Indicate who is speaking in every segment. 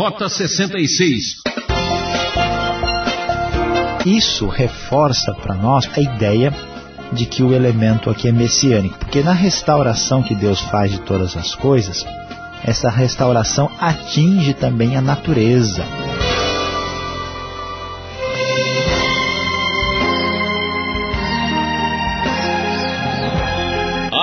Speaker 1: Rota 66.
Speaker 2: Isso reforça para nós a ideia de que o elemento aqui é messiânico, porque na restauração que Deus faz de todas as coisas, essa restauração atinge também a natureza.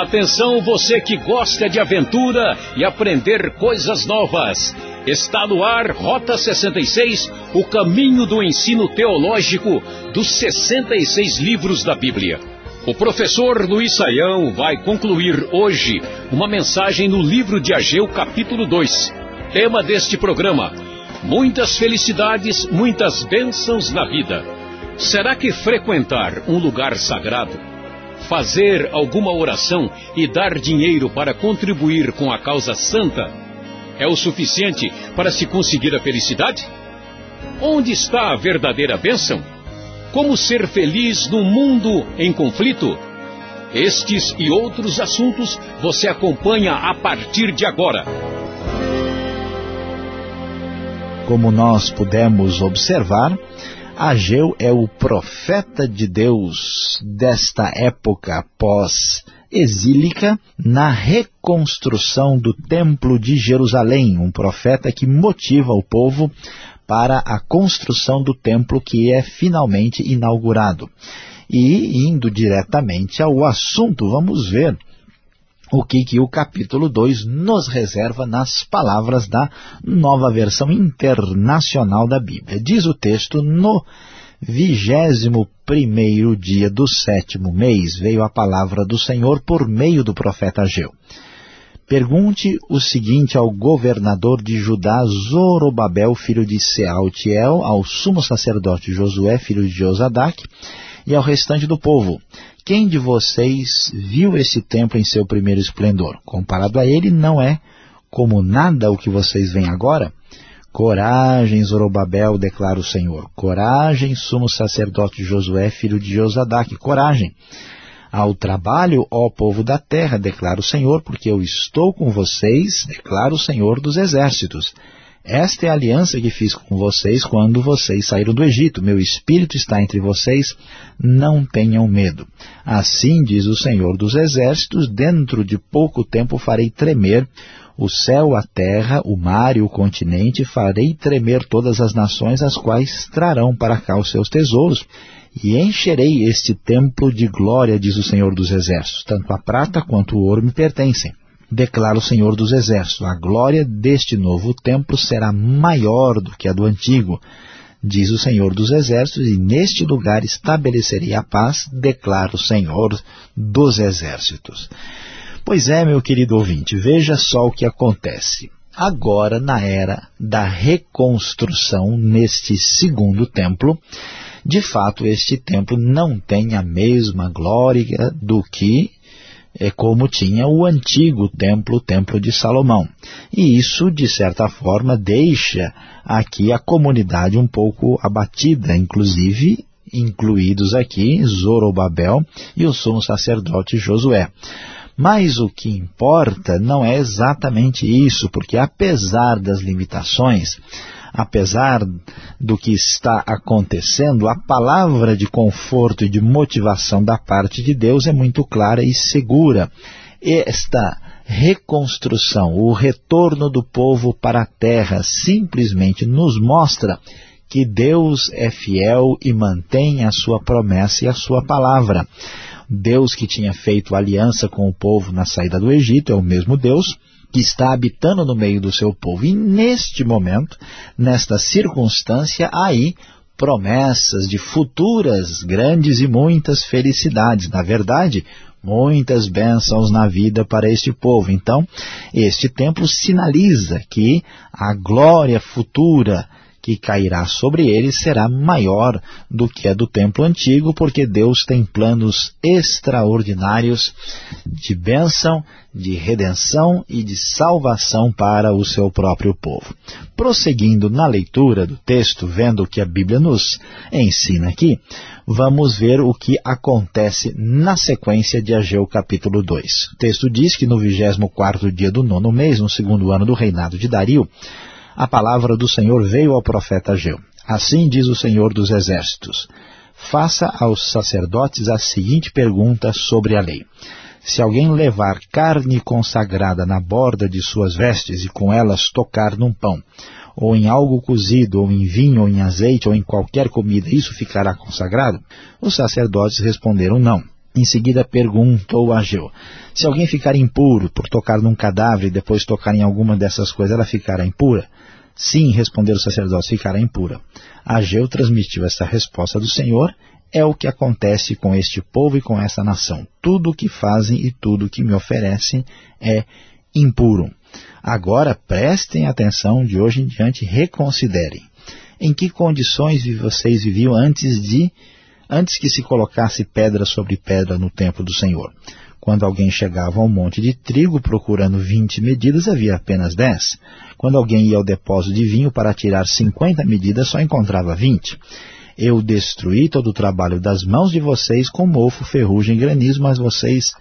Speaker 1: Atenção você que gosta de aventura e aprender coisas novas. Está no ar Rota 66, o caminho do ensino teológico dos 66 livros da Bíblia. O professor Luiz Saião vai concluir hoje uma mensagem no livro de Ageu, capítulo 2. Tema deste programa: Muitas felicidades, muitas bênçãos na vida. Será que frequentar um lugar sagrado, fazer alguma oração e dar dinheiro para contribuir com a causa santa é o suficiente para se conseguir a felicidade? Onde está a verdadeira bênção? Como ser feliz no mundo em conflito? Estes e outros assuntos você acompanha a partir de agora.
Speaker 2: Como nós pudemos observar, Ageu é o profeta de Deus desta época pós-exílica na reconstrução do Templo de Jerusalém, um profeta que motiva o povo para a construção do templo que é finalmente inaugurado. E indo diretamente ao assunto, vamos ver o que, que o capítulo 2 nos reserva nas palavras da nova versão internacional da Bíblia. Diz o texto, no vigésimo primeiro dia do sétimo mês veio a palavra do Senhor por meio do profeta Ageu. Pergunte o seguinte ao governador de Judá, Zorobabel, filho de Sealtiel, ao sumo sacerdote Josué, filho de Josadac, e ao restante do povo. Quem de vocês viu esse templo em seu primeiro esplendor? Comparado a ele, não é como nada o que vocês veem agora? Coragem, Zorobabel, declara o Senhor. Coragem, sumo sacerdote Josué, filho de Josadac. Coragem ao trabalho, ó povo da terra, declara o Senhor, porque eu estou com vocês, declara o Senhor dos exércitos. Esta é a aliança que fiz com vocês quando vocês saíram do Egito. Meu espírito está entre vocês, não tenham medo. Assim diz o Senhor dos exércitos, dentro de pouco tempo farei tremer o céu, a terra, o mar e o continente, farei tremer todas as nações, as quais trarão para cá os seus tesouros, e encherei este templo de glória, diz o Senhor dos Exércitos. Tanto a prata quanto o ouro me pertencem. Declara o Senhor dos Exércitos, a glória deste novo templo será maior do que a do antigo, diz o Senhor dos Exércitos, e neste lugar estabelecerei a paz, declara o Senhor dos Exércitos. Pois é, meu querido ouvinte, veja só o que acontece. Agora, na era da reconstrução, neste segundo templo, de fato este templo não tem a mesma glória do que é como tinha o antigo templo, o templo de Salomão. E isso, de certa forma, deixa aqui a comunidade um pouco abatida, inclusive incluídos aqui Zorobabel e o sumo sacerdote Josué. Mas o que importa não é exatamente isso, porque apesar das limitações, apesar do que está acontecendo, a palavra de conforto e de motivação da parte de Deus é muito clara e segura. Esta reconstrução, o retorno do povo para a terra, simplesmente nos mostra que Deus é fiel e mantém a sua promessa e a sua palavra. Deus que tinha feito aliança com o povo na saída do Egito é o mesmo Deus que está habitando no meio do seu povo. E neste momento, nesta circunstância, aí promessas de futuras grandes e muitas felicidades. Na verdade, muitas bênçãos na vida para este povo. Então, este templo sinaliza que a glória futura que cairá sobre eles será maior do que a do templo antigo, porque Deus tem planos extraordinários de bênção, de redenção e de salvação para o seu próprio povo. Prosseguindo na leitura do texto, vendo o que a Bíblia nos ensina aqui, vamos ver o que acontece na sequência de Ageu capítulo 2. O texto diz que no 24º dia do nono mês, no segundo ano do reinado de Dario, a palavra do Senhor veio ao profeta Ageu. Assim diz o Senhor dos Exércitos. Faça aos sacerdotes a seguinte pergunta sobre a lei. Se alguém levar carne consagrada na borda de suas vestes e com elas tocar num pão, ou em algo cozido, ou em vinho, ou em azeite, ou em qualquer comida, isso ficará consagrado? Os sacerdotes responderam não. Em seguida perguntou a Ageu, se alguém ficar impuro por tocar num cadáver e depois tocar em alguma dessas coisas, ela ficará impura? Sim, responderam os sacerdotes, ficará impura. Ageu transmitiu essa resposta do Senhor, é o que acontece com este povo e com essa nação. Tudo o que fazem e tudo o que me oferecem é impuro. Agora prestem atenção, de hoje em diante reconsiderem. Em que condições vocês viviam antes de antes que se colocasse pedra sobre pedra no templo do Senhor. Quando alguém chegava ao monte de trigo procurando 20 medidas, havia apenas 10. Quando alguém ia ao depósito de vinho para tirar 50 medidas, só encontrava 20. Eu destruí todo o trabalho das mãos de vocês com mofo, ferrugem e granizo, mas vocês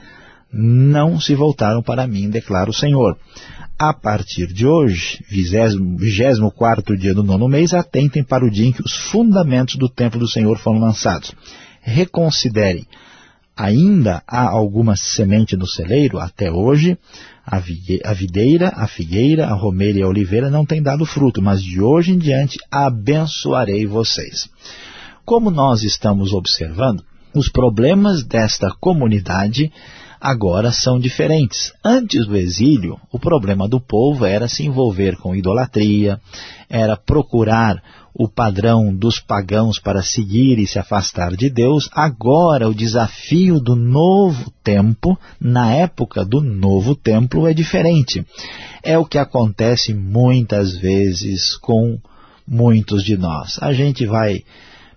Speaker 2: não se voltaram para mim, declara o Senhor. A partir de hoje, 24 dia do nono mês, atentem para o dia em que os fundamentos do templo do Senhor foram lançados. Reconsiderem. Ainda há alguma semente no celeiro? Até hoje, a videira, a figueira, a romeira e a oliveira não têm dado fruto, mas de hoje em diante abençoarei vocês. Como nós estamos observando, os problemas desta comunidade agora são diferentes. Antes do exílio, o problema do povo era se envolver com idolatria, era procurar o padrão dos pagãos para seguir e se afastar de Deus. Agora, o desafio do novo tempo, na época do novo templo, é diferente. É o que acontece muitas vezes com muitos de nós. A gente vai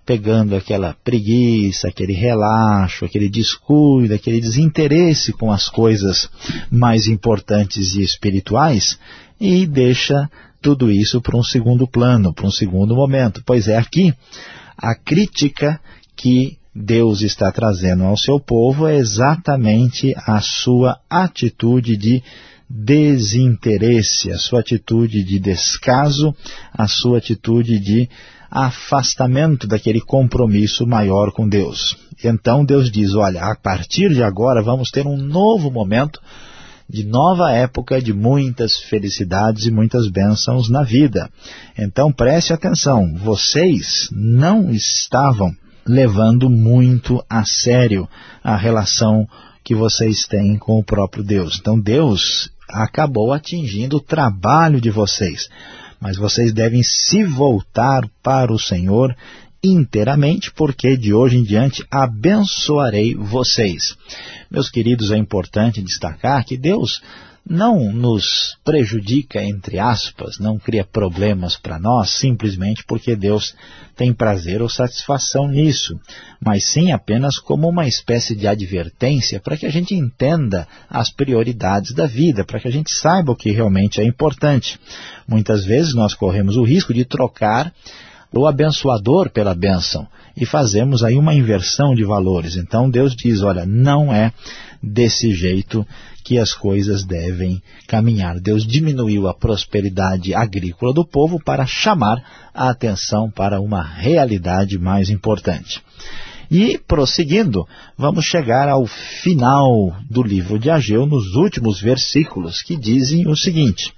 Speaker 2: pegando aquela preguiça, aquele relaxo, aquele descuido, aquele desinteresse com as coisas mais importantes e espirituais e deixa tudo isso para um segundo plano, para um segundo momento. Pois é, aqui a crítica que Deus está trazendo ao seu povo é exatamente a sua atitude de desinteresse, a sua atitude de descaso, a sua atitude de afastamento daquele compromisso maior com Deus. Então Deus diz, olha, a partir de agora vamos ter um novo momento de nova época de muitas felicidades e muitas bênçãos na vida. Então preste atenção, vocês não estavam levando muito a sério a relação que vocês têm com o próprio Deus. Então Deus acabou atingindo o trabalho de vocês mas vocês devem se voltar para o Senhor inteiramente, porque de hoje em diante abençoarei vocês. Meus queridos, é importante destacar que Deus não nos prejudica, entre aspas, não cria problemas para nós, simplesmente porque Deus tem prazer ou satisfação nisso, mas sim apenas como uma espécie de advertência para que a gente entenda as prioridades da vida, para que a gente saiba o que realmente é importante. Muitas vezes nós corremos o risco de trocar o abençoador pela bênção e fazemos aí uma inversão de valores. Então Deus diz, olha, não é desse jeito que as coisas devem caminhar. Deus diminuiu a prosperidade agrícola do povo para chamar a atenção para uma realidade mais importante. E, prosseguindo, vamos chegar ao final do livro de Ageu, nos últimos versículos, que dizem o seguinte,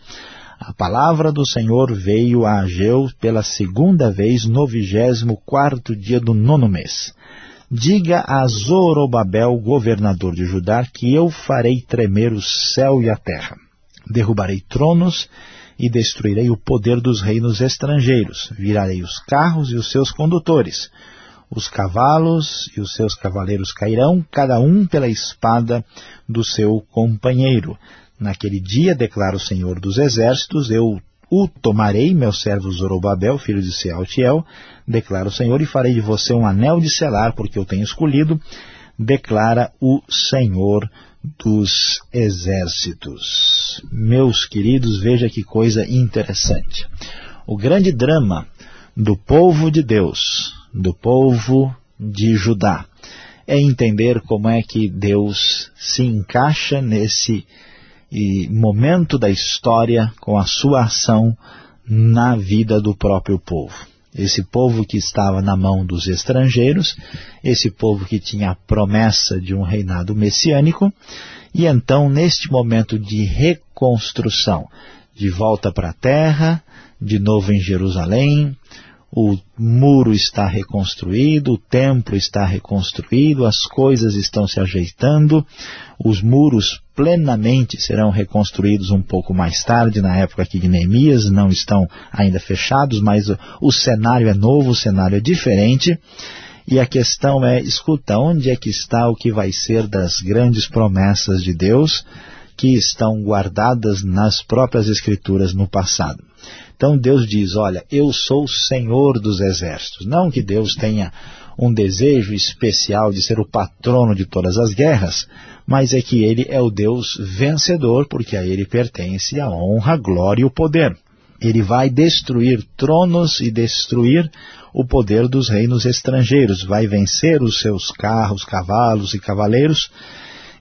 Speaker 2: A palavra do Senhor veio a Ageu pela segunda vez no vigésimo quarto dia do nono mês. Diga a Zorobabel, governador de Judá, que eu farei tremer o céu e a terra. Derrubarei tronos e destruirei o poder dos reinos estrangeiros. Virarei os carros e os seus condutores. Os cavalos e os seus cavaleiros cairão, cada um pela espada do seu companheiro. Naquele dia, declara o Senhor dos Exércitos, eu o tomarei, meu servo Zorobabel, filho de Sealtiel, declara o Senhor, e farei de você um anel de selar, porque eu tenho escolhido, declara o Senhor dos exércitos. Meus queridos, veja que coisa interessante. O grande drama do povo de Deus, do povo de Judá, é entender como é que Deus se encaixa nesse momento da história com a sua ação na vida do próprio povo. Esse povo que estava na mão dos estrangeiros, esse povo que tinha a promessa de um reinado messiânico, e então, neste momento de reconstrução, de volta para a terra, de novo em Jerusalém, o muro está reconstruído, o templo está reconstruído, as coisas estão se ajeitando, os muros plenamente serão reconstruídos um pouco mais tarde, na época aqui de Neemias, não estão ainda fechados, mas o, o cenário é novo, o cenário é diferente, e a questão é, escuta, onde é que está o que vai ser das grandes promessas de Deus que estão guardadas nas próprias Escrituras no passado? Então Deus diz, olha, eu sou o Senhor dos exércitos. Não que Deus tenha um desejo especial de ser o patrono de todas as guerras, mas é que Ele é o Deus vencedor, porque a Ele pertence a honra, a glória e o poder. Ele vai destruir tronos e destruir o poder dos reinos estrangeiros, vai vencer os seus carros, cavalos e cavaleiros,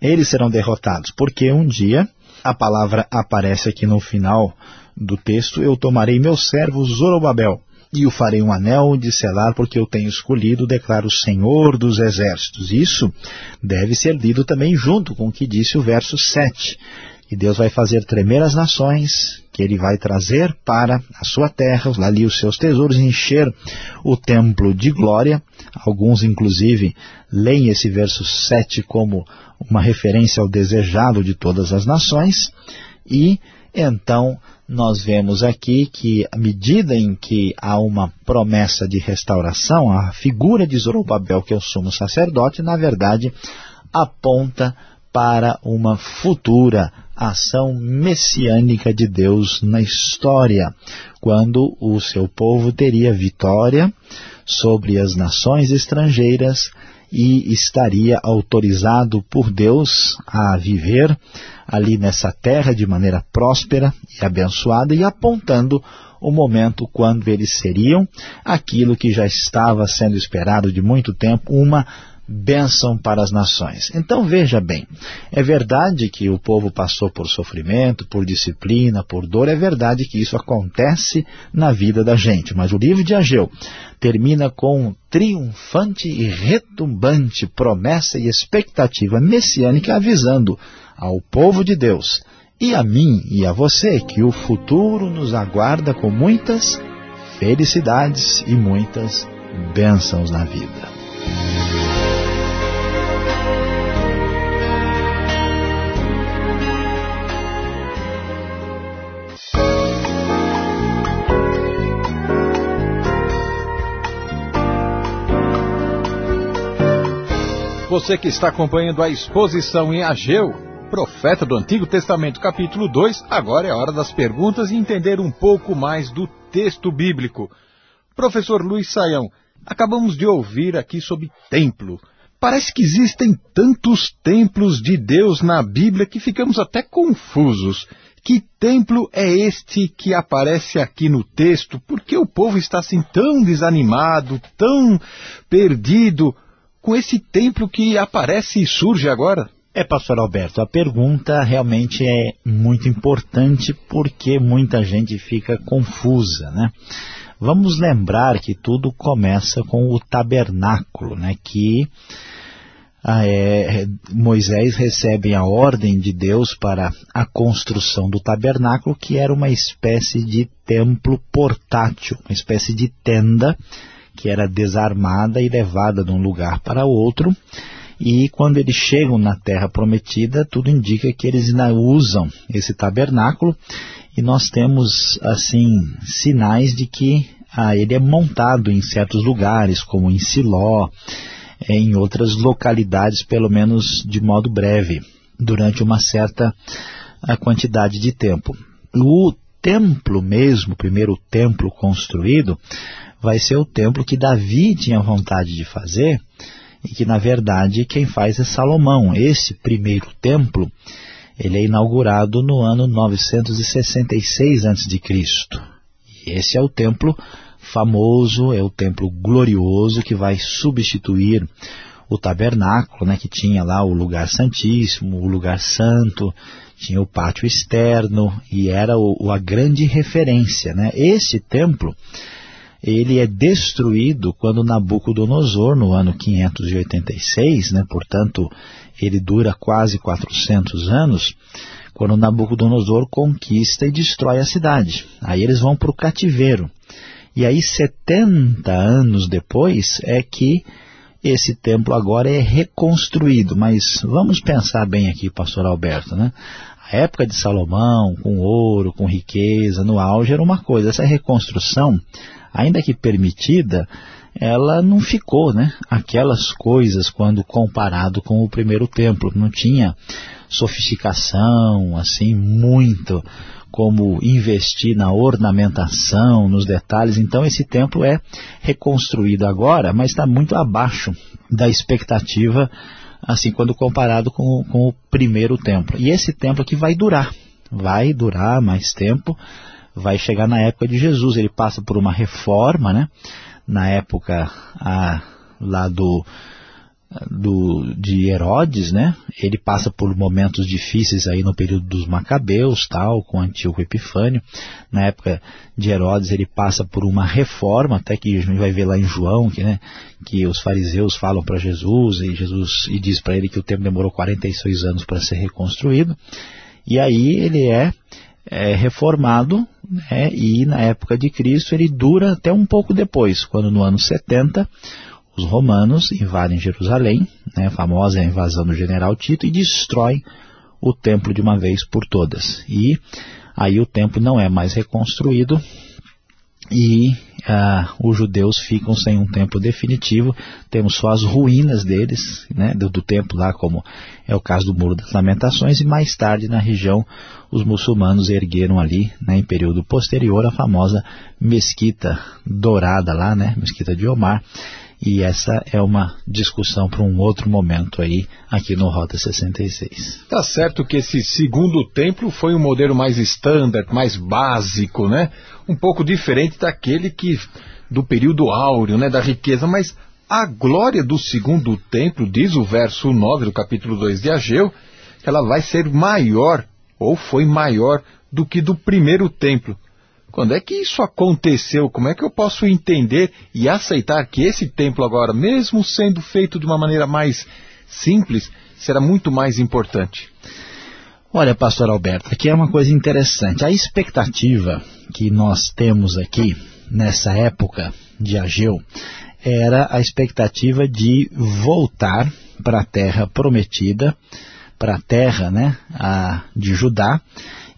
Speaker 2: eles serão derrotados, porque um dia, a palavra aparece aqui no final do texto, eu tomarei meu servo Zorobabel, e o farei um anel de selar, porque eu tenho escolhido, declara o Senhor dos Exércitos. Isso deve ser lido também junto com o que disse o verso 7. E Deus vai fazer tremer as nações, que Ele vai trazer para a sua terra, ali os seus tesouros, encher o templo de glória. Alguns, inclusive, leem esse verso 7 como uma referência ao desejado de todas as nações. E, então, nós vemos aqui que à medida em que há uma promessa de restauração, a figura de Zorobabel, que é o sumo sacerdote, na verdade aponta para uma futura ação messiânica de Deus na história, quando o seu povo teria vitória sobre as nações estrangeiras e estaria autorizado por Deus a viver ali nessa terra de maneira próspera e abençoada e apontando o momento quando eles seriam aquilo que já estava sendo esperado de muito tempo, uma bênção para as nações. Então veja bem, é verdade que o povo passou por sofrimento, por disciplina, por dor, é verdade que isso acontece na vida da gente, mas o livro de Ageu termina com triunfante e retumbante promessa e expectativa messiânica avisando ao povo de Deus e a mim e a você que o futuro nos aguarda com muitas felicidades e muitas bênçãos na vida.
Speaker 1: Você que está acompanhando a exposição em Ageu, profeta do Antigo Testamento, capítulo 2, agora é hora das perguntas e entender um pouco mais do texto bíblico. Professor Luiz Saião, acabamos de ouvir aqui sobre templo. Parece que existem tantos templos de Deus na Bíblia que ficamos até confusos. Que templo é este que aparece aqui no texto? Por que o povo está assim tão desanimado, tão perdido? Com esse templo que aparece e surge agora?
Speaker 2: É, pastor Alberto, a pergunta realmente é muito importante porque muita gente fica confusa, né? Vamos lembrar que tudo começa com o tabernáculo, né? Que ah, é, Moisés recebe a ordem de Deus para a construção do tabernáculo, que era uma espécie de templo portátil, uma espécie de tenda que era desarmada e levada de um lugar para outro. E quando eles chegam na terra prometida, tudo indica que eles ainda usam esse tabernáculo. E nós temos, assim, sinais de que ah, ele é montado em certos lugares, como em Siló, em outras localidades, pelo menos de modo breve, durante uma certa ah, quantidade de tempo. O templo mesmo, o primeiro templo construído, vai ser o templo que Davi tinha vontade de fazer e que, na verdade, quem faz é Salomão. Esse primeiro templo, ele é inaugurado no ano 966 a.C. E esse é o templo famoso, é o templo glorioso que vai substituir o tabernáculo, né, que tinha lá o lugar santíssimo, o lugar santo, tinha o pátio externo e era o, a grande referência. Né? Esse templo ele é destruído quando Nabucodonosor, no ano 586, né, portanto, ele dura quase 400 anos, quando Nabucodonosor conquista e destrói a cidade. Aí eles vão para o cativeiro. E aí, 70 anos depois, é que esse templo agora é reconstruído. Mas vamos pensar bem aqui, pastor Alberto, né? A época de Salomão, com ouro, com riqueza, no auge, era uma coisa. Essa reconstrução ainda que permitida, ela não ficou, né? Aquelas coisas quando comparado com o primeiro templo, não tinha sofisticação, assim, muito como investir na ornamentação, nos detalhes. Então esse templo é reconstruído agora, mas está muito abaixo da expectativa, assim, quando comparado com, com o primeiro templo. E esse templo aqui vai durar, vai durar mais tempo, vai chegar na época de Jesus. Ele passa por uma reforma, né? Na época a, lá do, do, de Herodes, né? Ele passa por momentos difíceis aí no período dos Macabeus, tal, com Antíoco Epifânio. Na época de Herodes ele passa por uma reforma, até que a gente vai ver lá em João, que, né, que os fariseus falam para Jesus e Jesus e diz para ele que o tempo demorou 46 anos para ser reconstruído. E aí ele é é, reformado né, e na época de Cristo ele dura até um pouco depois, quando no ano 70 os romanos invadem Jerusalém, né, a famosa invasão do general Tito, e destroem o templo de uma vez por todas. E aí o templo não é mais reconstruído e ah, os judeus ficam sem um templo definitivo, temos só as ruínas deles, né, do, do templo lá, como é o caso do Muro das Lamentações, e mais tarde na região os muçulmanos ergueram ali, né, em período posterior, a famosa Mesquita Dourada lá, né, Mesquita de Omar, e essa é uma discussão para um outro momento aí, aqui no Rota 66.
Speaker 3: Tá certo que esse segundo templo foi um modelo mais standard, mais básico, né? Um pouco diferente daquele que do período áureo, né, da riqueza, mas a glória do segundo templo, diz o verso 9 do capítulo 2 de Ageu, ela vai ser maior, ou foi maior, do que do primeiro templo. Quando é que isso aconteceu? Como é que eu posso entender e aceitar que esse templo agora, mesmo sendo feito de uma maneira mais simples, será muito mais importante?
Speaker 2: Olha, pastor Alberto, aqui é uma coisa interessante. A expectativa que nós temos aqui, nessa época de Ageu, era a expectativa de voltar para a terra prometida, para a terra né, a, de Judá,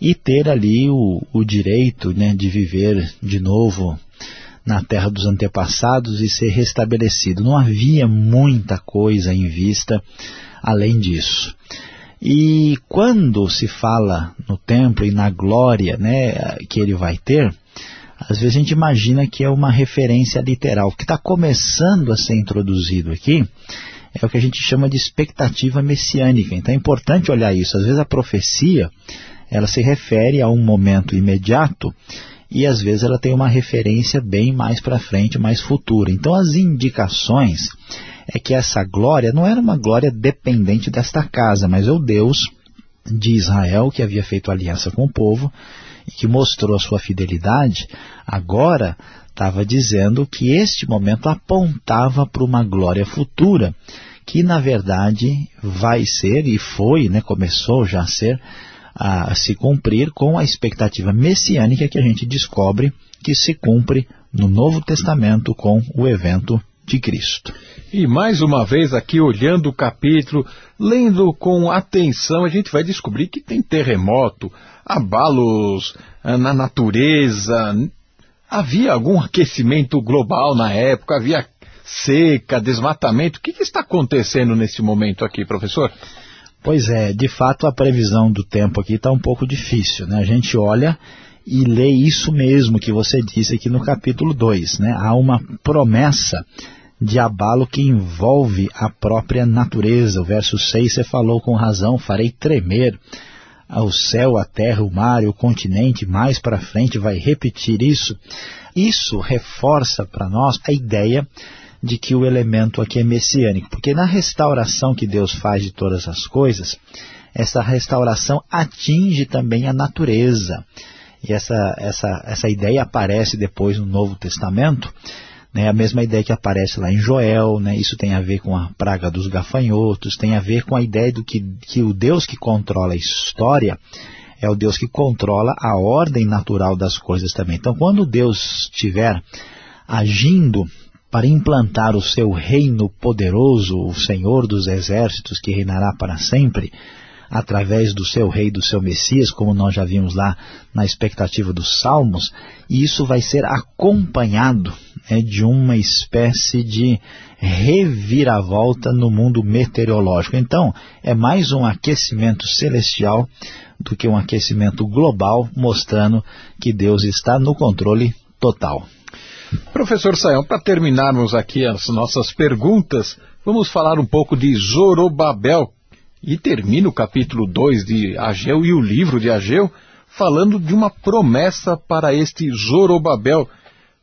Speaker 2: e ter ali o, o direito né, de viver de novo na terra dos antepassados e ser restabelecido. Não havia muita coisa em vista além disso. E quando se fala no templo e na glória né, que ele vai ter, às vezes a gente imagina que é uma referência literal. O que está começando a ser introduzido aqui é o que a gente chama de expectativa messiânica. Então é importante olhar isso. Às vezes a profecia ela se refere a um momento imediato e às vezes ela tem uma referência bem mais para frente, mais futura. Então as indicações é que essa glória não era uma glória dependente desta casa, mas é o Deus de Israel que havia feito aliança com o povo e que mostrou a sua fidelidade, agora estava dizendo que este momento apontava para uma glória futura, que na verdade vai ser e foi, né, começou já a ser a se cumprir com a expectativa messiânica que a gente descobre que se cumpre no Novo Testamento com o evento de Cristo.
Speaker 3: E mais uma vez aqui olhando o capítulo, lendo com atenção, a gente vai descobrir que tem terremoto, abalos ah, na natureza, havia algum aquecimento global na época, havia seca, desmatamento. O que, que está acontecendo nesse momento aqui, professor?
Speaker 2: Pois é, de fato a previsão do tempo aqui está um pouco difícil. Né? A gente olha e lê isso mesmo que você disse aqui no capítulo 2. Né? Há uma promessa de abalo que envolve a própria natureza. O verso 6 você falou com razão, farei tremer ao céu, a terra, o mar e o continente, mais para frente vai repetir isso. Isso reforça para nós a ideia de que o elemento aqui é messiânico, porque na restauração que Deus faz de todas as coisas, essa restauração atinge também a natureza. E essa, essa, essa ideia aparece depois no Novo Testamento, né, a mesma ideia que aparece lá em Joel, né, isso tem a ver com a praga dos gafanhotos, tem a ver com a ideia do que, que o Deus que controla a história é o Deus que controla a ordem natural das coisas também. Então, quando Deus estiver agindo para implantar o seu reino poderoso, o Senhor dos exércitos que reinará para sempre, através do seu rei, do seu Messias, como nós já vimos lá na expectativa dos Salmos, e isso vai ser acompanhado né, de uma espécie de reviravolta no mundo meteorológico. Então, é mais um aquecimento celestial do que um aquecimento global, mostrando que Deus está no controle total.
Speaker 3: Professor Sayão, para terminarmos aqui as nossas perguntas, vamos falar um pouco de Zorobabel, e termina o capítulo 2 de Ageu e o livro de Ageu falando de uma promessa para este Zorobabel.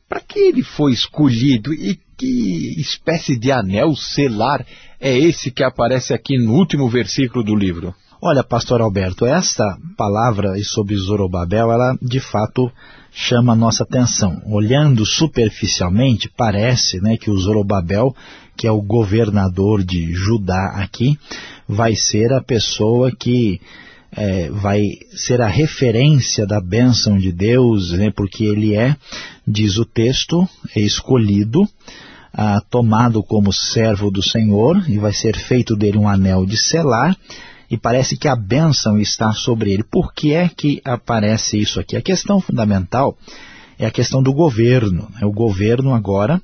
Speaker 3: Para que ele foi escolhido e que espécie de anel selar é esse que aparece aqui no último versículo do livro?
Speaker 2: Olha, pastor Alberto, esta palavra sobre Zorobabel, ela de fato chama a nossa atenção. Olhando superficialmente, parece né, que o Zorobabel, que é o governador de Judá aqui, vai ser a pessoa que é, vai ser a referência da bênção de Deus, né, porque ele é, diz o texto, é escolhido, ah, tomado como servo do Senhor, e vai ser feito dele um anel de selar, e parece que a bênção está sobre ele. Por que é que aparece isso aqui? A questão fundamental é a questão do governo. Né? O governo agora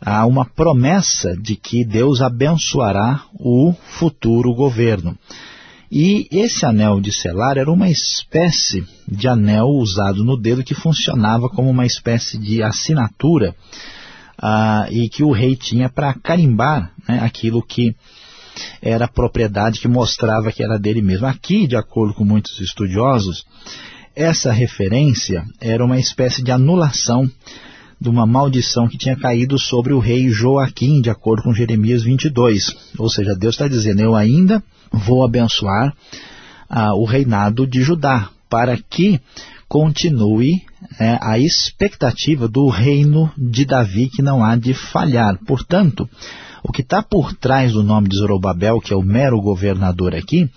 Speaker 2: há uma promessa de que Deus abençoará o futuro governo. E esse anel de selar era uma espécie de anel usado no dedo que funcionava como uma espécie de assinatura ah, e que o rei tinha para carimbar né, aquilo que era propriedade que mostrava que era dele mesmo. Aqui, de acordo com muitos estudiosos, essa referência era uma espécie de anulação de uma maldição que tinha caído sobre o rei Joaquim, de acordo com Jeremias 22. Ou seja, Deus está dizendo, eu ainda vou abençoar ah, o reinado de Judá, para que continue é, a expectativa do reino de Davi, que não há de falhar. Portanto, o que está por trás do nome de Zorobabel, que é o mero governador aqui,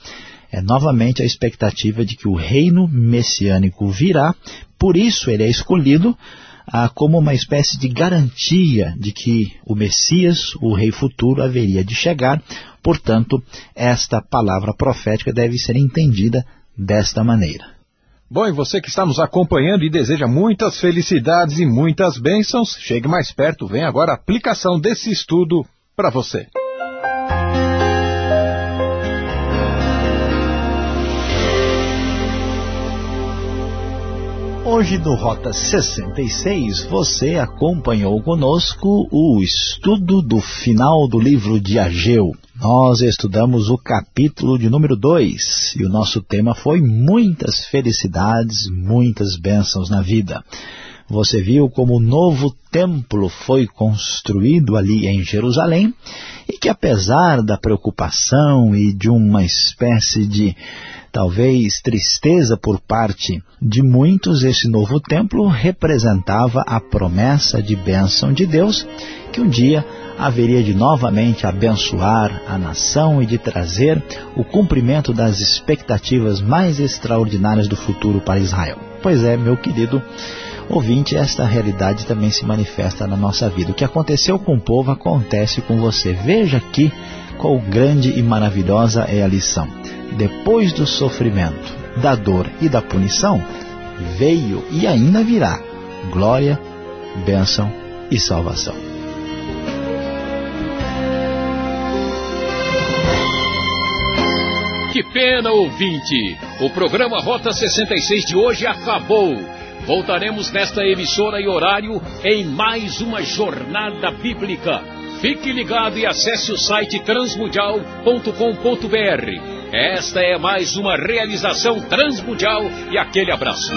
Speaker 2: é novamente a expectativa de que o reino messiânico virá, por isso ele é escolhido ah, como uma espécie de garantia de que o Messias, o rei futuro, haveria de chegar. Portanto, esta palavra profética deve ser entendida desta maneira.
Speaker 3: Bom, e você que está nos acompanhando e deseja muitas felicidades e muitas bênçãos, chegue mais perto, vem agora a aplicação desse estudo para você.
Speaker 2: Hoje no Rota 66 você acompanhou conosco o estudo do final do livro de Ageu. Nós estudamos o capítulo de número 2 e o nosso tema foi muitas felicidades, muitas bênçãos na vida. Você viu como o novo templo foi construído ali em Jerusalém e que apesar da preocupação e de uma espécie de talvez tristeza por parte de muitos, esse novo templo representava a promessa de bênção de Deus que um dia haveria de novamente abençoar a nação e de trazer o cumprimento das expectativas mais extraordinárias do futuro para Israel. Pois é, meu querido Ouvinte, esta realidade também se manifesta na nossa vida. O que aconteceu com o povo acontece com você. Veja aqui qual grande e maravilhosa é a lição. Depois do sofrimento, da dor e da punição, veio e ainda virá glória, bênção e salvação.
Speaker 1: Que pena, ouvinte! O programa Rota 66 de hoje acabou. Voltaremos nesta emissora e horário em mais uma jornada bíblica. Fique ligado e acesse o site transmundial.com.br. Esta é mais uma realização transmundial e aquele abraço.